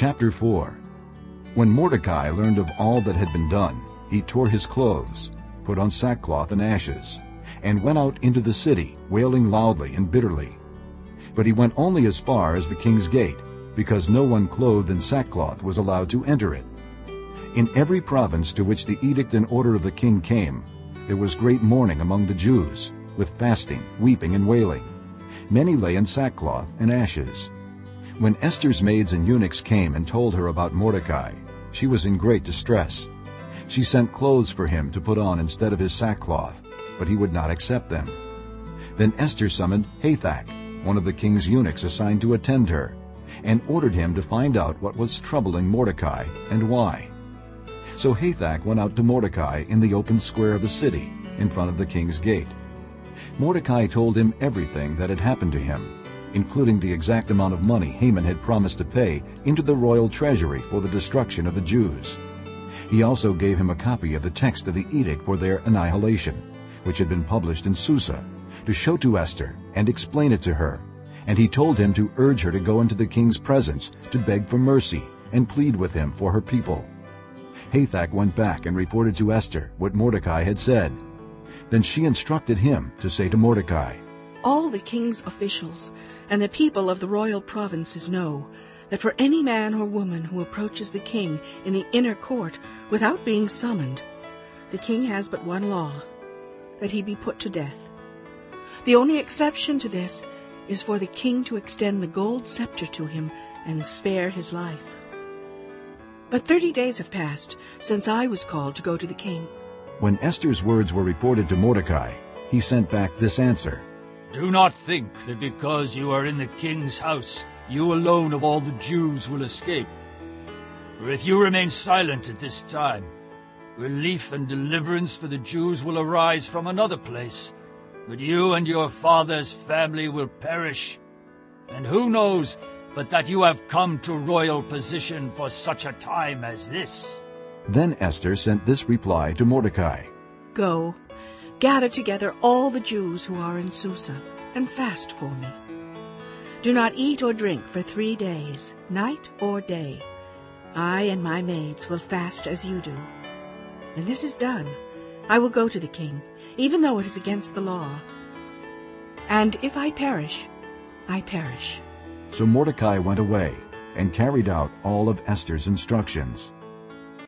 Chapter 4 When Mordecai learned of all that had been done, he tore his clothes, put on sackcloth and ashes, and went out into the city, wailing loudly and bitterly. But he went only as far as the king's gate, because no one clothed in sackcloth was allowed to enter it. In every province to which the edict and order of the king came, there was great mourning among the Jews, with fasting, weeping, and wailing. Many lay in sackcloth and ashes. When Esther's maids and eunuchs came and told her about Mordecai, she was in great distress. She sent clothes for him to put on instead of his sackcloth, but he would not accept them. Then Esther summoned Hathach, one of the king's eunuchs assigned to attend her, and ordered him to find out what was troubling Mordecai and why. So Hathach went out to Mordecai in the open square of the city, in front of the king's gate. Mordecai told him everything that had happened to him, including the exact amount of money Haman had promised to pay into the royal treasury for the destruction of the Jews. He also gave him a copy of the text of the edict for their annihilation, which had been published in Susa, to show to Esther and explain it to her. And he told him to urge her to go into the king's presence to beg for mercy and plead with him for her people. Hathach went back and reported to Esther what Mordecai had said. Then she instructed him to say to Mordecai, All the king's officials and the people of the royal provinces know that for any man or woman who approaches the king in the inner court without being summoned, the king has but one law, that he be put to death. The only exception to this is for the king to extend the gold scepter to him and spare his life. But thirty days have passed since I was called to go to the king. When Esther's words were reported to Mordecai, he sent back this answer. Do not think that because you are in the king's house, you alone of all the Jews will escape. For if you remain silent at this time, relief and deliverance for the Jews will arise from another place, but you and your father's family will perish. And who knows but that you have come to royal position for such a time as this. Then Esther sent this reply to Mordecai. Go, gather together all the Jews who are in Susa, and fast for me. Do not eat or drink for three days, night or day. I and my maids will fast as you do. When this is done, I will go to the king, even though it is against the law. And if I perish, I perish. So Mordecai went away and carried out all of Esther's instructions.